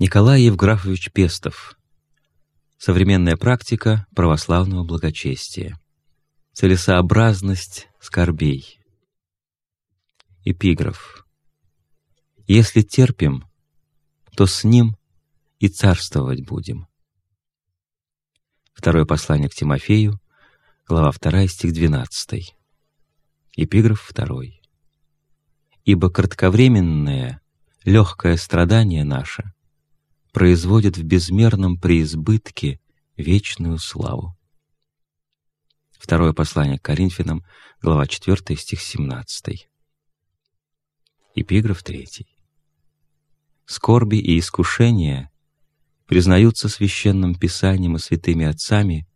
Николай Евграфович Пестов. Современная практика православного благочестия. Целесообразность скорбей. Эпиграф. Если терпим, то с ним и царствовать будем. Второе послание к Тимофею, глава 2, стих 12. Эпиграф 2. «Ибо кратковременное, легкое страдание наше производит в безмерном преизбытке вечную славу». Второе послание к Коринфянам, глава 4, стих 17. Эпиграф 3. Скорби и искушения признаются священным писанием и святыми отцами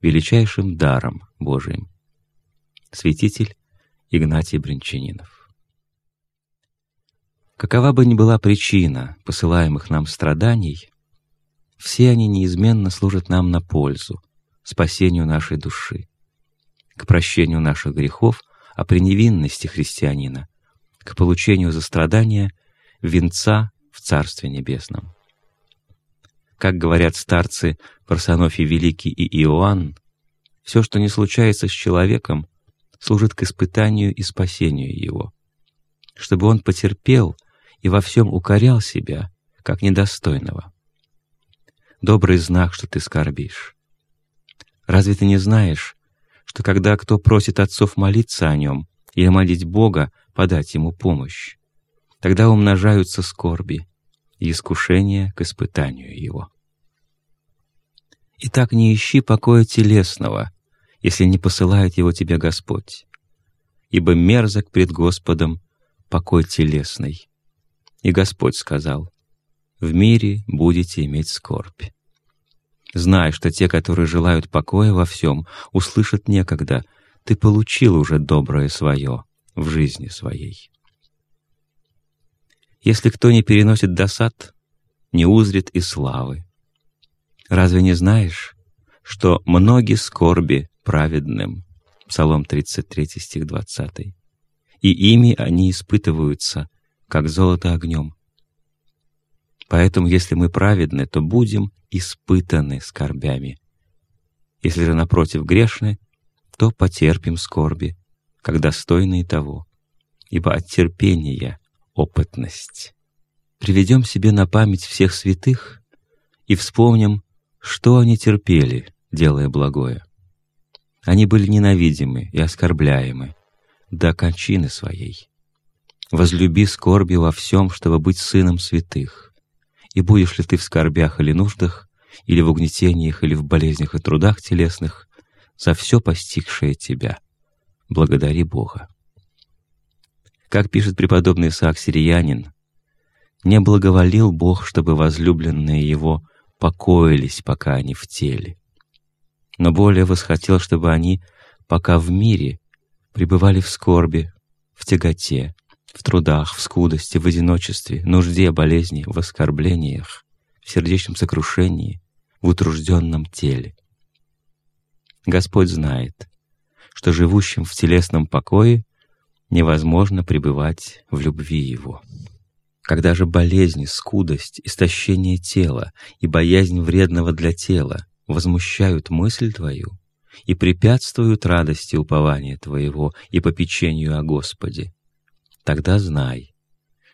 величайшим даром Божиим. Святитель Игнатий Бринчанинов. Какова бы ни была причина посылаемых нам страданий, все они неизменно служат нам на пользу, спасению нашей души, к прощению наших грехов, а при невинности христианина — к получению за страдания венца в Царстве Небесном. Как говорят старцы Парсонофий Великий и Иоанн, все, что не случается с человеком, служит к испытанию и спасению его, чтобы он потерпел и во всем укорял себя, как недостойного. Добрый знак, что ты скорбишь. Разве ты не знаешь, что когда кто просит отцов молиться о нем и молить Бога, подать ему помощь. Тогда умножаются скорби и искушения к испытанию его. Итак, не ищи покоя телесного, если не посылает его тебе Господь, ибо мерзок пред Господом покой телесный. И Господь сказал, «В мире будете иметь скорбь». Знай, что те, которые желают покоя во всем, услышат некогда, ты получил уже доброе свое, в жизни своей. Если кто не переносит досад, не узрит и славы. Разве не знаешь, что многие скорби праведным, Псалом 33, стих 20, и ими они испытываются, как золото огнем. Поэтому, если мы праведны, то будем испытаны скорбями. Если же, напротив, грешны, то потерпим скорби, как достойные того, ибо от терпения опытность. Приведем себе на память всех святых и вспомним, что они терпели, делая благое. Они были ненавидимы и оскорбляемы до кончины своей. Возлюби скорби во всем, чтобы быть сыном святых. И будешь ли ты в скорбях или нуждах, или в угнетениях, или в болезнях и трудах телесных, за все постигшее тебя — благодари Бога. Как пишет преподобный Исаак Сириянин, «Не благоволил Бог, чтобы возлюбленные Его покоились, пока они в теле, но более восхотел, чтобы они, пока в мире, пребывали в скорби, в тяготе, в трудах, в скудости, в одиночестве, нужде, болезни, в оскорблениях, в сердечном сокрушении, в утружденном теле. Господь знает, что живущим в телесном покое невозможно пребывать в любви Его. Когда же болезнь, скудость, истощение тела и боязнь вредного для тела возмущают мысль твою и препятствуют радости упования твоего и попечению о Господе, тогда знай,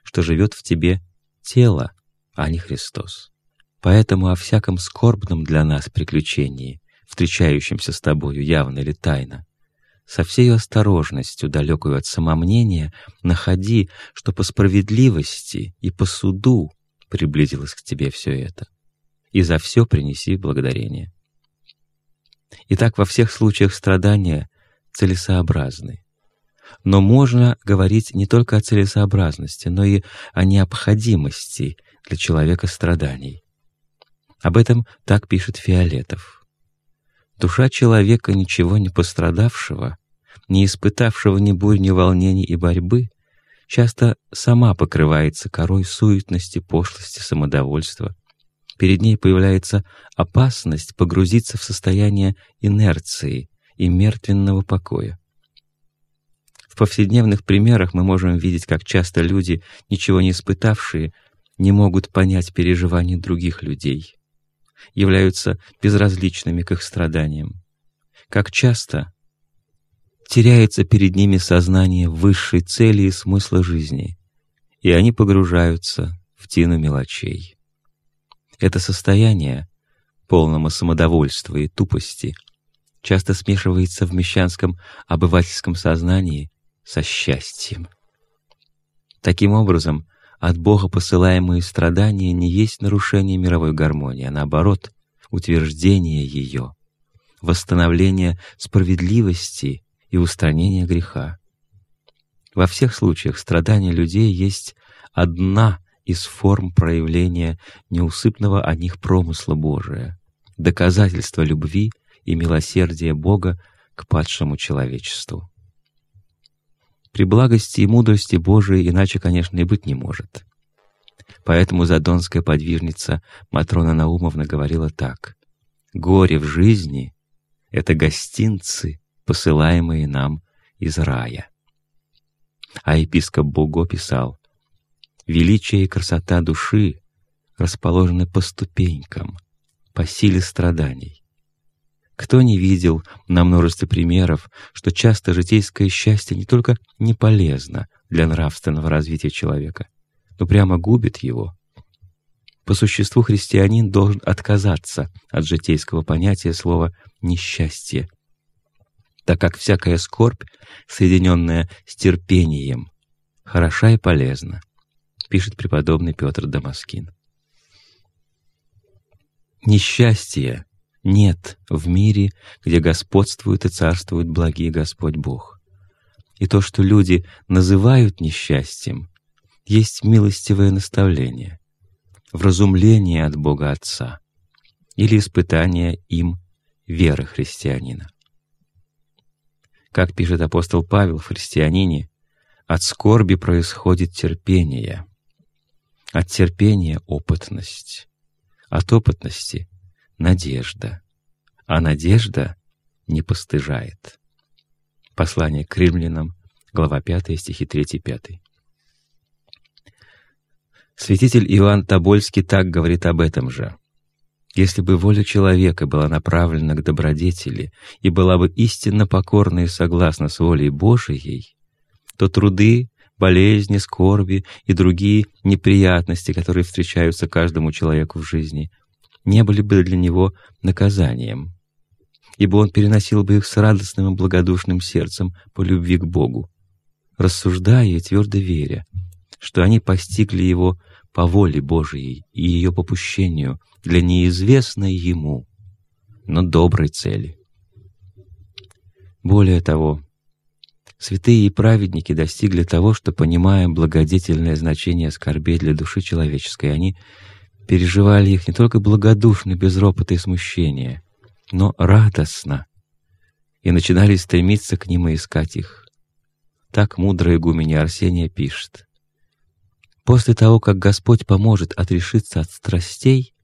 что живет в тебе тело, а не Христос. Поэтому о всяком скорбном для нас приключении, встречающемся с тобою явно или тайно, со всей осторожностью, далекую от самомнения, находи, что по справедливости и по суду приблизилось к тебе все это, и за все принеси благодарение. Итак, во всех случаях страдания целесообразны. Но можно говорить не только о целесообразности, но и о необходимости для человека страданий. Об этом так пишет Фиолетов. Душа человека, ничего не пострадавшего, не испытавшего ни бурь, ни волнений и борьбы, часто сама покрывается корой суетности, пошлости, самодовольства. Перед ней появляется опасность погрузиться в состояние инерции и мертвенного покоя. В повседневных примерах мы можем видеть, как часто люди, ничего не испытавшие, не могут понять переживаний других людей, являются безразличными к их страданиям. Как часто теряется перед ними сознание высшей цели и смысла жизни, и они погружаются в тину мелочей. Это состояние полного самодовольства и тупости часто смешивается в мещанском обывательском сознании со счастьем. Таким образом, от Бога посылаемые страдания не есть нарушение мировой гармонии, а наоборот, утверждение ее, восстановление справедливости и устранение греха. Во всех случаях страдания людей есть одна из форм проявления неусыпного о них промысла Божия, доказательство любви и милосердия Бога к падшему человечеству. При благости и мудрости Божией иначе, конечно, и быть не может. Поэтому задонская подвижница Матрона Наумовна говорила так. «Горе в жизни — это гостинцы, посылаемые нам из рая». А епископ Буго писал, «Величие и красота души расположены по ступенькам, по силе страданий. Кто не видел на множестве примеров, что часто житейское счастье не только не полезно для нравственного развития человека, но прямо губит его? По существу христианин должен отказаться от житейского понятия слова «несчастье», так как всякая скорбь, соединенная с терпением, хороша и полезна, пишет преподобный Петр Дамаскин. Несчастье нет в мире, где господствует и царствует благий Господь Бог. И то, что люди называют несчастьем, есть милостивое наставление, вразумление от Бога Отца или испытание им веры христианина. Как пишет апостол Павел в «Христианине», от скорби происходит терпение, от терпения — опытность, от опытности надежда, а надежда не постыжает. Послание к римлянам, глава 5, стихи 3-5. Святитель Иоанн Тобольский так говорит об этом же. «Если бы воля человека была направлена к добродетели и была бы истинно покорна и согласна с волей Божией, то труды, болезни, скорби и другие неприятности, которые встречаются каждому человеку в жизни, не были бы для него наказанием, ибо он переносил бы их с радостным и благодушным сердцем по любви к Богу, рассуждая и твердо веря, что они постигли его по воле Божией и ее попущению для неизвестной ему, но доброй цели. Более того, святые и праведники достигли того, что, понимая благодетельное значение скорбей для души человеческой, они переживали их не только благодушно, без ропота и смущения, но радостно, и начинали стремиться к ним и искать их. Так мудрая игуменя Арсения пишет. «После того, как Господь поможет отрешиться от страстей,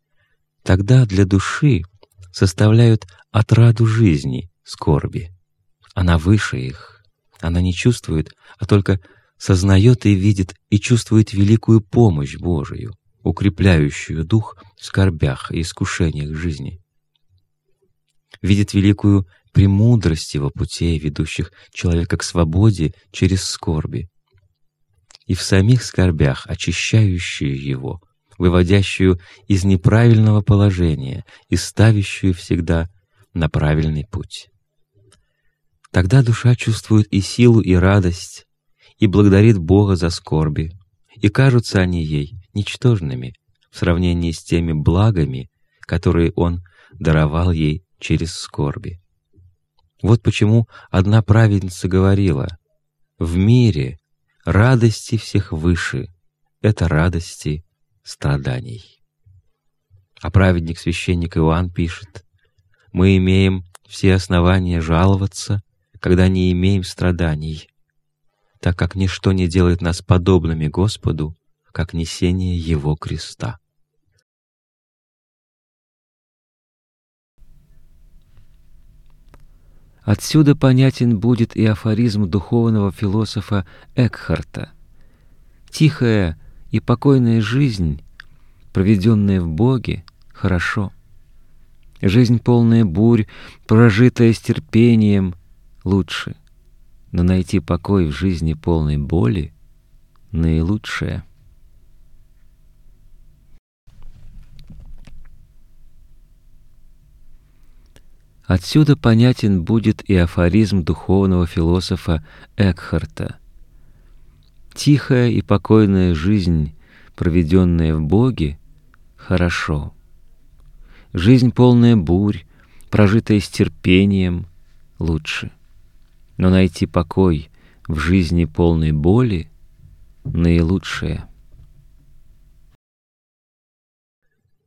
тогда для души составляют отраду жизни скорби. Она выше их, она не чувствует, а только сознает и видит и чувствует великую помощь Божию укрепляющую дух в скорбях и искушениях жизни. Видит великую премудрость его путей, ведущих человека к свободе через скорби. И в самих скорбях очищающую его, выводящую из неправильного положения и ставящую всегда на правильный путь. Тогда душа чувствует и силу, и радость, и благодарит Бога за скорби, и кажутся они ей ничтожными в сравнении с теми благами, которые Он даровал ей через скорби. Вот почему одна праведница говорила, «В мире радости всех выше — это радости страданий». А праведник-священник Иоанн пишет, «Мы имеем все основания жаловаться, когда не имеем страданий, так как ничто не делает нас подобными Господу, как несение Его креста. Отсюда понятен будет и афоризм духовного философа Экхарта. Тихая и покойная жизнь, проведенная в Боге, хорошо. Жизнь полная бурь, прожитая с терпением, лучше. Но найти покой в жизни полной боли — наилучшее. Отсюда понятен будет и афоризм духовного философа Экхарта. Тихая и покойная жизнь, проведенная в Боге, хорошо. Жизнь полная бурь, прожитая с терпением, лучше. Но найти покой в жизни полной боли — наилучшее.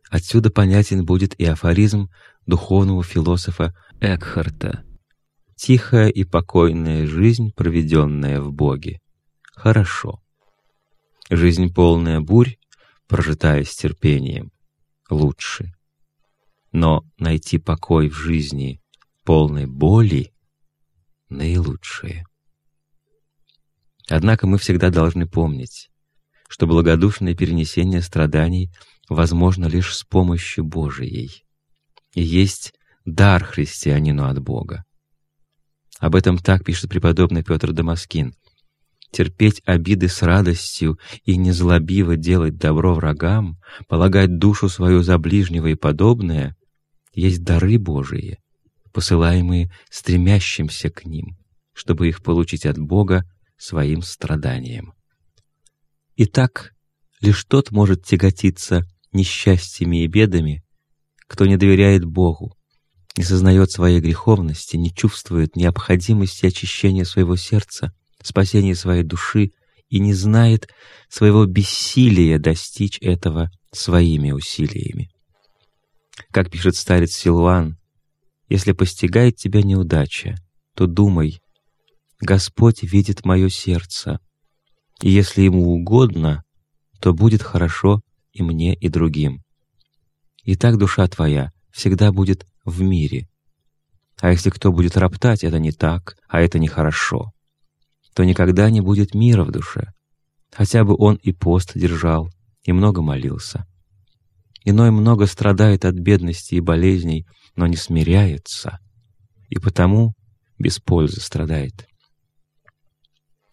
Отсюда понятен будет и афоризм духовного философа Экхарта. Тихая и покойная жизнь, проведенная в Боге. Хорошо. Жизнь полная бурь, прожитая с терпением. Лучше. Но найти покой в жизни полной боли — наилучшее. Однако мы всегда должны помнить, что благодушное перенесение страданий возможно лишь с помощью Божией и есть дар христианину от Бога. Об этом так пишет преподобный Петр Дамаскин. «Терпеть обиды с радостью и незлобиво делать добро врагам, полагать душу свою за ближнего и подобное — есть дары Божии, посылаемые стремящимся к ним, чтобы их получить от Бога своим страданием. Итак, лишь тот может тяготиться несчастьями и бедами, кто не доверяет Богу, не сознает своей греховности, не чувствует необходимости очищения своего сердца, спасения своей души и не знает своего бессилия достичь этого своими усилиями. Как пишет старец Силуан, «Если постигает тебя неудача, то думай, Господь видит мое сердце, и если Ему угодно, то будет хорошо и мне, и другим. И так душа твоя всегда будет в мире. А если кто будет роптать, это не так, а это нехорошо, то никогда не будет мира в душе, хотя бы он и пост держал, и много молился. Иной много страдает от бедности и болезней, но не смиряется, и потому без пользы страдает.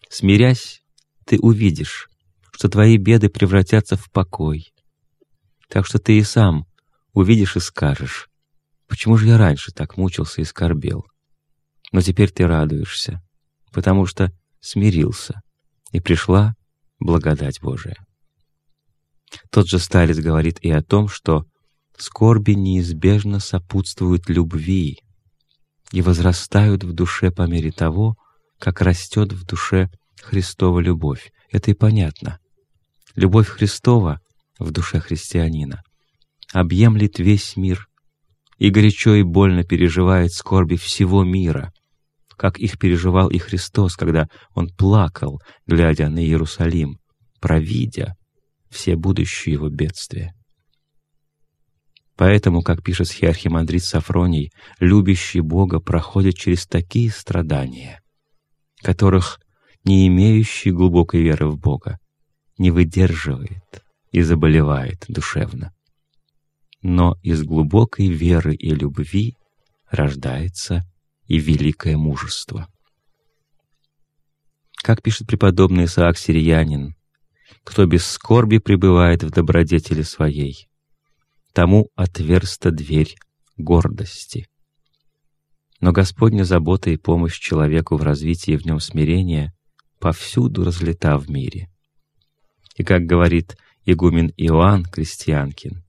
Смирясь, ты увидишь, что твои беды превратятся в покой. Так что ты и сам увидишь и скажешь, почему же я раньше так мучился и скорбел? Но теперь ты радуешься, потому что смирился, и пришла благодать Божия. Тот же старец говорит и о том, что скорби неизбежно сопутствуют любви и возрастают в душе по мере того, как растет в душе Христова любовь. Это и понятно. Любовь Христова в душе христианина объемлет весь мир и горячо и больно переживает скорби всего мира, как их переживал и Христос, когда Он плакал, глядя на Иерусалим, провидя все будущие его бедствия. Поэтому, как пишет схиархимандрит Сафроний, любящий Бога проходит через такие страдания, которых не имеющий глубокой веры в Бога не выдерживает и заболевает душевно но из глубокой веры и любви рождается и великое мужество. Как пишет преподобный Исаак Сириянин, «Кто без скорби пребывает в добродетели своей, тому отверста дверь гордости». Но Господня забота и помощь человеку в развитии в нем смирения повсюду разлета в мире. И, как говорит игумен Иоанн Крестьянкин,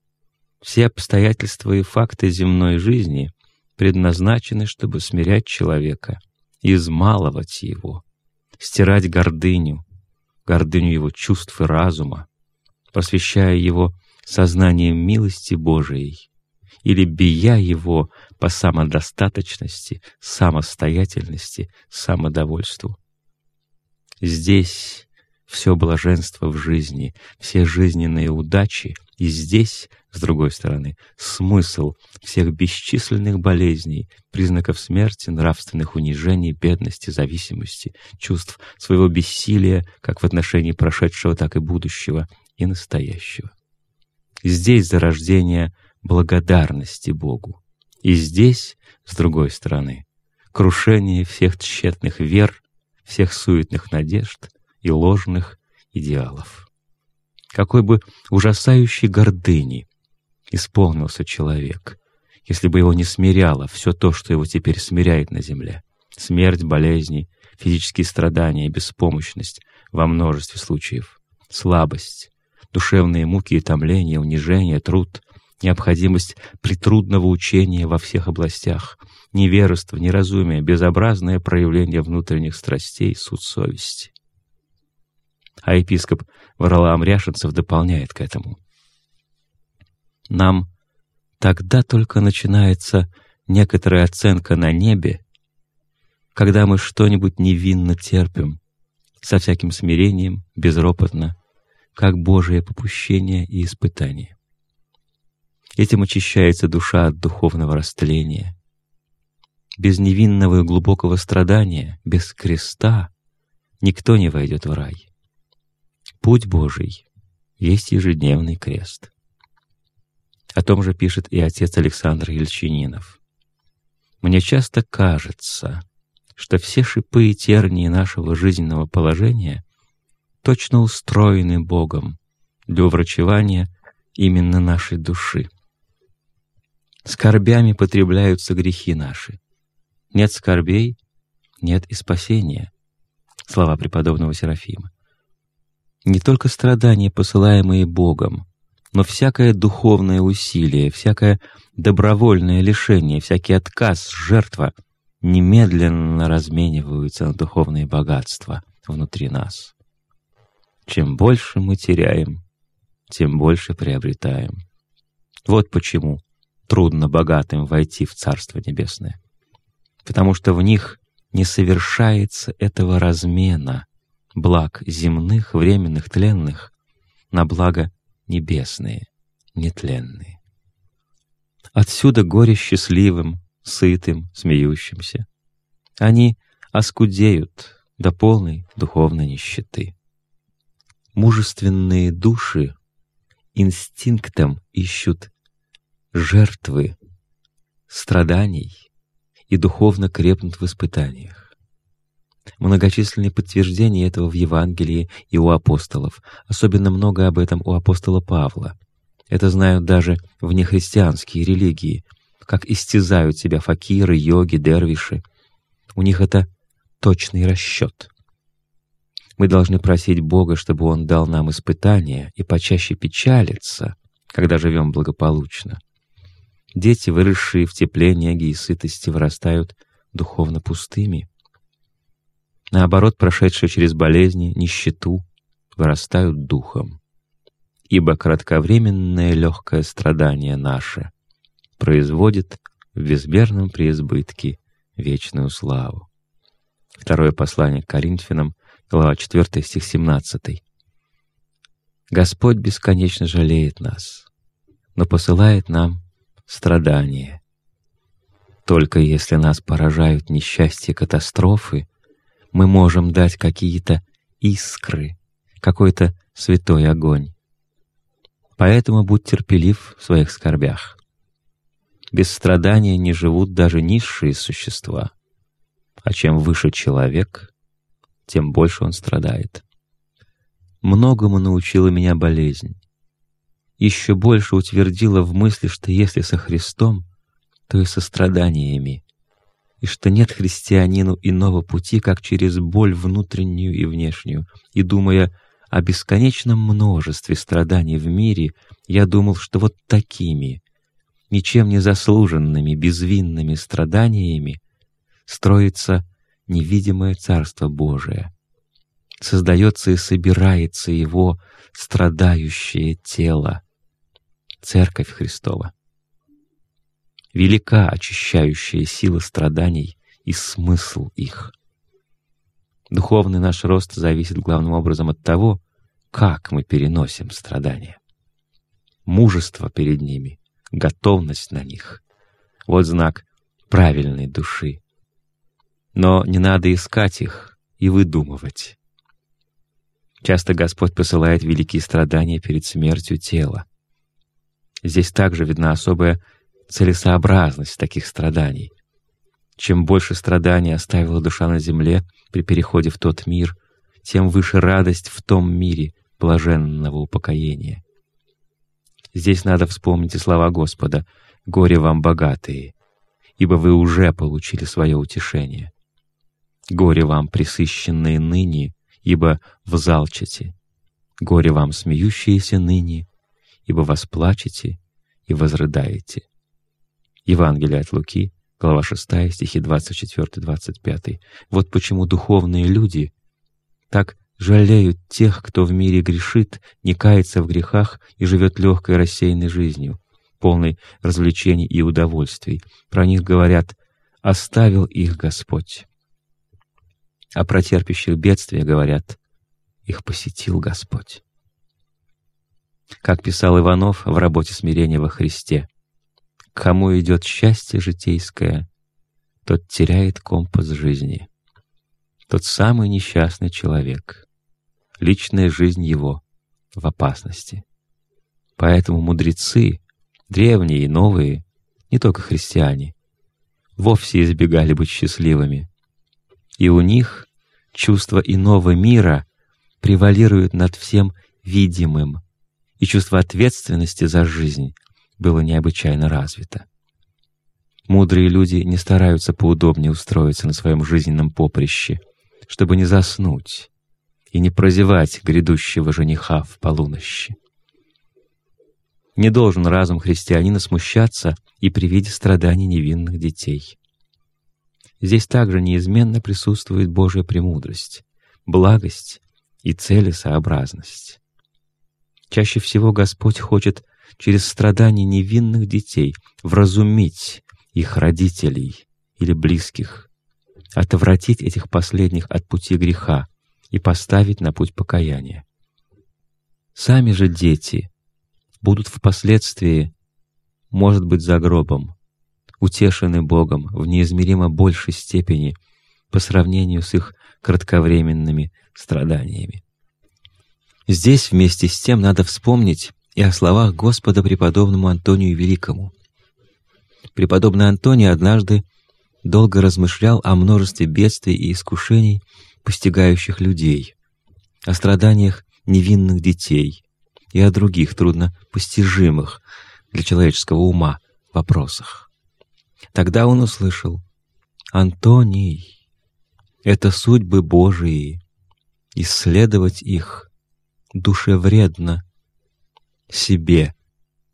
все обстоятельства и факты земной жизни предназначены, чтобы смирять человека, измалывать его, стирать гордыню, гордыню его чувств и разума, посвящая его сознанием милости Божией или бия его по самодостаточности, самостоятельности, самодовольству. Здесь все блаженство в жизни, все жизненные удачи, и здесь, с другой стороны, смысл всех бесчисленных болезней, признаков смерти, нравственных унижений, бедности, зависимости, чувств своего бессилия как в отношении прошедшего, так и будущего, и настоящего. Здесь зарождение благодарности Богу. И здесь, с другой стороны, крушение всех тщетных вер, всех суетных надежд и ложных идеалов. Какой бы ужасающей гордыни исполнился человек, если бы его не смиряло все то, что его теперь смиряет на земле. Смерть, болезни, физические страдания, беспомощность во множестве случаев, слабость, душевные муки и томления, унижение, труд, необходимость притрудного учения во всех областях, невежество, неразумие, безобразное проявление внутренних страстей, суд совести. А епископ Варлаам Ряшенцев дополняет к этому. Нам тогда только начинается некоторая оценка на небе, когда мы что-нибудь невинно терпим, со всяким смирением, безропотно, как Божие попущение и испытание. Этим очищается душа от духовного растления. Без невинного и глубокого страдания, без креста никто не войдет в рай. Путь Божий есть ежедневный крест. О том же пишет и отец Александр Ельчининов. «Мне часто кажется, что все шипы и тернии нашего жизненного положения точно устроены Богом для уврачевания именно нашей души. Скорбями потребляются грехи наши. Нет скорбей, нет и спасения. Слова преподобного Серафима. Не только страдания, посылаемые Богом, но всякое духовное усилие, всякое добровольное лишение, всякий отказ, жертва немедленно размениваются на духовные богатства внутри нас. Чем больше мы теряем, тем больше приобретаем. Вот почему трудно богатым войти в Царство Небесное. Потому что в них не совершается этого размена благ земных, временных, тленных на благо небесные, нетленные. Отсюда горе счастливым, сытым, смеющимся. Они оскудеют до полной духовной нищеты. Мужественные души инстинктом ищут жертвы, страданий и духовно крепнут в испытаниях. Многочисленные подтверждения этого в Евангелии и у апостолов, особенно много об этом у апостола Павла. Это знают даже внехристианские религии, как истязают себя факиры, йоги, дервиши. У них это точный расчет. Мы должны просить Бога, чтобы Он дал нам испытания и почаще печалиться, когда живем благополучно. Дети, выросшие в тепле, неги и сытости, вырастают духовно пустыми. Наоборот, прошедшие через болезни, нищету, вырастают духом. Ибо кратковременное легкое страдание наше производит в безмерном преизбытке вечную славу. Второе послание к Коринфянам, глава 4, стих 17. Господь бесконечно жалеет нас, но посылает нам страдания. Только если нас поражают несчастья катастрофы, мы можем дать какие-то искры, какой-то святой огонь. Поэтому будь терпелив в своих скорбях. Без страдания не живут даже низшие существа, а чем выше человек, тем больше он страдает. Многому научила меня болезнь. Еще больше утвердила в мысли, что если со Христом, то и со страданиями, и что нет христианину иного пути, как через боль внутреннюю и внешнюю. И думая о бесконечном множестве страданий в мире, я думал, что вот такими, ничем не заслуженными, безвинными страданиями строится невидимое Царство Божие. Создается и собирается его страдающее тело, Церковь Христова. Велика очищающая сила страданий и смысл их. Духовный наш рост зависит главным образом от того, как мы переносим страдания. Мужество перед ними готовность на них. Вот знак правильной души. Но не надо искать их и выдумывать. Часто Господь посылает великие страдания перед смертью тела. Здесь также видна особая целесообразность таких страданий. Чем больше страданий оставила душа на земле при переходе в тот мир, тем выше радость в том мире блаженного упокоения. Здесь надо вспомнить и слова Господа «Горе вам, богатые, ибо вы уже получили свое утешение. Горе вам, присыщенные ныне, ибо взалчите. Горе вам, смеющиеся ныне, ибо восплачете и возрыдаете». Евангелие от Луки, глава 6, стихи 24-25. Вот почему духовные люди так жалеют тех, кто в мире грешит, не кается в грехах и живет легкой рассеянной жизнью, полной развлечений и удовольствий. Про них говорят «оставил их Господь». А про терпящих бедствия говорят «их посетил Господь». Как писал Иванов в работе «Смирение во Христе», Кому идет счастье житейское, тот теряет компас жизни. Тот самый несчастный человек. Личная жизнь его в опасности. Поэтому мудрецы, древние и новые, не только христиане, вовсе избегали быть счастливыми. И у них чувство иного мира превалирует над всем видимым, и чувство ответственности за жизнь было необычайно развито. Мудрые люди не стараются поудобнее устроиться на своем жизненном поприще, чтобы не заснуть и не прозевать грядущего жениха в полунощи. Не должен разум христианина смущаться и при виде страданий невинных детей. Здесь также неизменно присутствует Божья премудрость, благость и целесообразность. Чаще всего Господь хочет через страдания невинных детей вразумить их родителей или близких, отвратить этих последних от пути греха и поставить на путь покаяния. Сами же дети будут впоследствии, может быть, за гробом, утешены Богом в неизмеримо большей степени по сравнению с их кратковременными страданиями. Здесь вместе с тем надо вспомнить и о словах Господа преподобному Антонию Великому. Преподобный Антоний однажды долго размышлял о множестве бедствий и искушений, постигающих людей, о страданиях невинных детей и о других трудно постижимых для человеческого ума вопросах. Тогда он услышал «Антоний, это судьбы Божии, исследовать их душевредно себе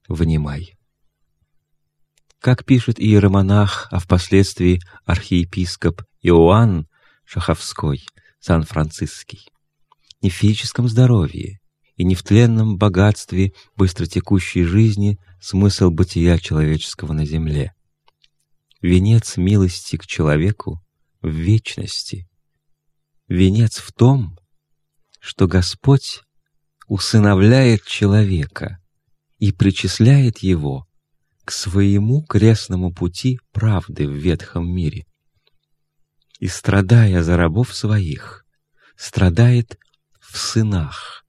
внимай. Как пишет иеромонах, а впоследствии архиепископ Иоанн Шаховской, Сан-Франциский, не в физическом здоровье и не в тленном богатстве быстротекущей жизни смысл бытия человеческого на земле. Венец милости к человеку в вечности. Венец в том, что Господь усыновляет человека и причисляет его к своему крестному пути правды в ветхом мире. И, страдая за рабов своих, страдает в сынах,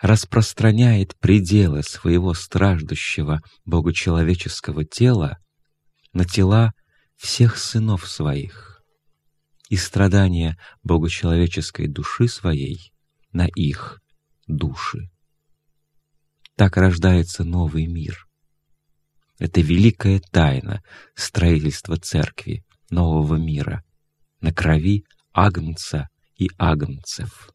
распространяет пределы своего страждущего богочеловеческого тела на тела всех сынов своих и страдания богочеловеческой души своей на их души. Так рождается новый мир. Это великая тайна строительства церкви, нового мира, на крови Агнца и Агнцев.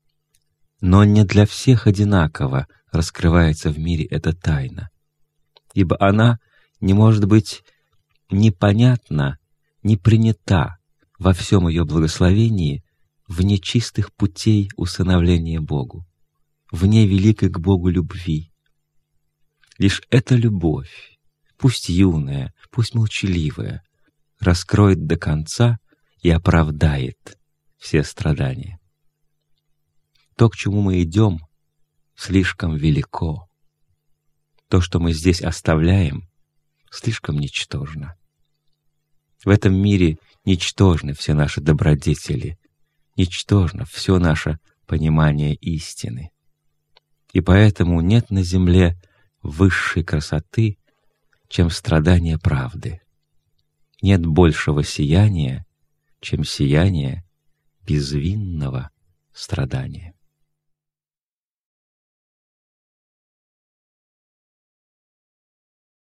Но не для всех одинаково раскрывается в мире эта тайна, ибо она не может быть непонятна, не принята во всем ее благословении вне чистых путей усыновления Богу вне великой к Богу любви. Лишь эта любовь, пусть юная, пусть молчаливая, раскроет до конца и оправдает все страдания. То, к чему мы идем, слишком велико. То, что мы здесь оставляем, слишком ничтожно. В этом мире ничтожны все наши добродетели, ничтожно все наше понимания истины. И поэтому нет на земле высшей красоты, чем страдание правды. Нет большего сияния, чем сияние безвинного страдания.